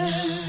love.